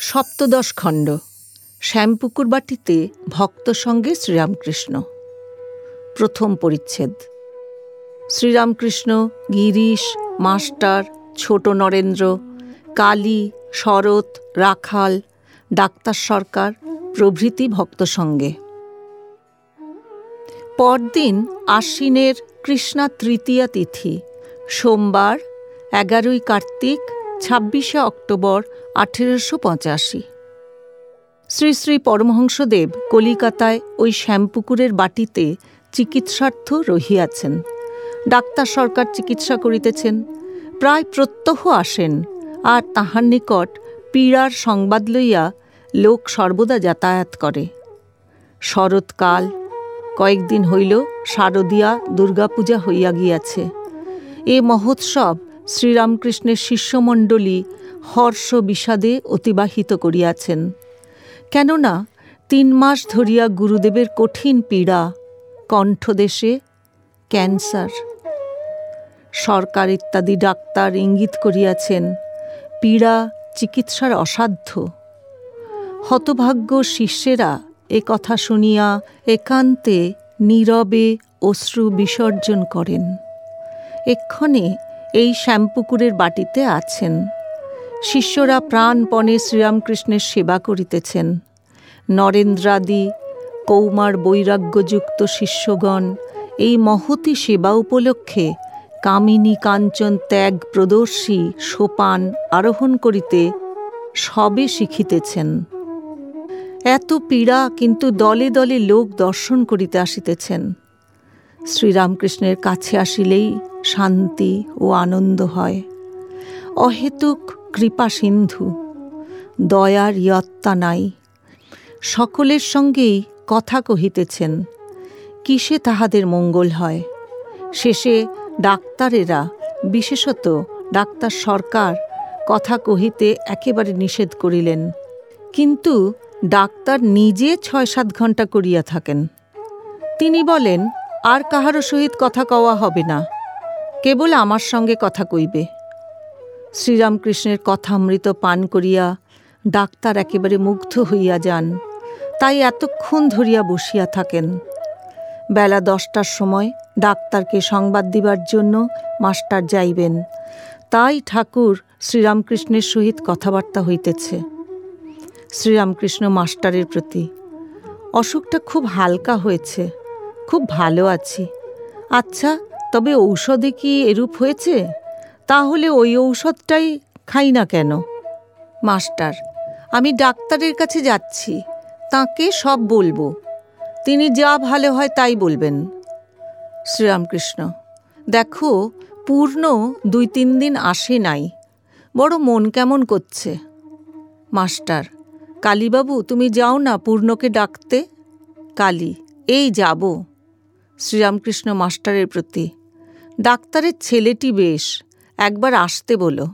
সপ্তদশ খণ্ড শ্যামপুকুর বাটিতে ভক্ত সঙ্গে শ্রীরামকৃষ্ণ। প্রথম পরিচ্ছেদ। শ্রীরামকৃষ্ণ, গিরিশ, মাস্টার, ছোট নরেন্দ্র, কালী, শরৎ, রাখাল, ডাক্তার সরকার, প্রভৃতি ভক্ত সঙ্গে। পরদিন আশ্বিনের কৃষ্ণা তৃতীয়া তিথি, সোমবার, এগারোই কার্তিক, ছাব্বিশে অক্টোবর আঠেরোশো পঁচাশি। শ্রী শ্রী পরমহংসদেব কলিকাতায় ওই শ্যামপুকুরের বাটিতে চিকিৎসার্থ রহিয়াছেন। ডাক্তার সরকার চিকিৎসা করিতেছেন। প্রায় প্রত্যহ আসেন আর তাহার নিকট পীড়ার সংবাদ লইয়া লোক সর্বদা যাতায়াত করে। শরৎকাল, কয়েকদিন হইল শারদীয়া দুর্গাপূজা হইয়া গিয়াছে। এ মহোৎসব শ্রীরামকৃষ্ণের শিষ্যমণ্ডলী হর্ষ বিষাদে অতিবাহিত করিয়াছেন। কেননা তিন মাস ধরিয়া গুরুদেবের কঠিন পীড়া, কণ্ঠদেশে ক্যান্সার। সরকার ইত্যাদি ডাক্তার ইঙ্গিত করিয়াছেন, পীড়া চিকিৎসার অসাধ্য। হতভাগ্য শিষ্যেরা এ কথা শুনিয়া একান্তে নীরবে অশ্রু বিসর্জন করেন। এক্ষণে এই শ্যামপুকুরের বাটিতে আছেন। শিষ্যরা প্রাণপণে শ্রীরামকৃষ্ণের সেবা করিতেছেন। নরেন্দ্রাদি, কৌমার বৈরাগ্যযুক্ত শিষ্যগণ, এই মহতি সেবা উপলক্ষে কামিনী কাঞ্চন ত্যাগ প্রদর্শী সোপান আরোহণ করিতে সবে শিখিতেছেন। এত পীড়া কিন্তু দলে দলে লোক দর্শন করিতে আসিতেছেন। শ্রীরামকৃষ্ণের কাছে আসিলেই শান্তি ও আনন্দ হয়। অহেতুক কৃপা সিন্ধু, দয়ার ইয়ত্তা নাই। সকলের সঙ্গেই কথা কহিতেছেন, কিসে তাহাদের মঙ্গল হয়? শেষে ডাক্তারেরা, বিশেষত ডাক্তার সরকার, কথা কহিতে একেবারে নিষেধ করিলেন। কিন্তু ডাক্তার নিজে ছয় সাত ঘণ্টা করিয়া থাকেন। তিনি বলেন, আর কাহারও সহিত কথা কওয়া হবে না। কেবল আমার সঙ্গে কথা কইবে। শ্রীরামকৃষ্ণের কথামৃত পান করিয়া ডাক্তার একেবারে মুগ্ধ হইয়া যান। তাই এতক্ষণ ধরিয়া বসিয়া থাকেন। বেলা দশটার সময় ডাক্তারকে সংবাদ দিবার জন্য মাস্টার যাইবেন। তাই ঠাকুর শ্রীরামকৃষ্ণের সহিত কথাবার্তা হইতেছে। শ্রীরামকৃষ্ণ মাস্টারের প্রতি, অসুখটা খুব হালকা হয়েছে, খুব ভালো আছি। আচ্ছা তবে ঔষধে কি এরূপ হয়েছে? তাহলে ওই ঔষধটাই খাই না কেন? মাস্টার, আমি ডাক্তারের কাছে যাচ্ছি, তাকে সব বলব। তিনি যা ভালো হয় তাই বলবেন। শ্রীরামকৃষ্ণ, দেখো, পূর্ণ দুই তিন দিন আসে নাই, বড় মন কেমন করছে? মাস্টার, কালীবাবু, তুমি যাও না পূর্ণকে ডাকতে? কালী, এই যাব। শ্রীরামকৃষ্ণ মাস্টারের প্রতি, ডাক্তারের ছেলেটি বেশ একবার আসতে বলো।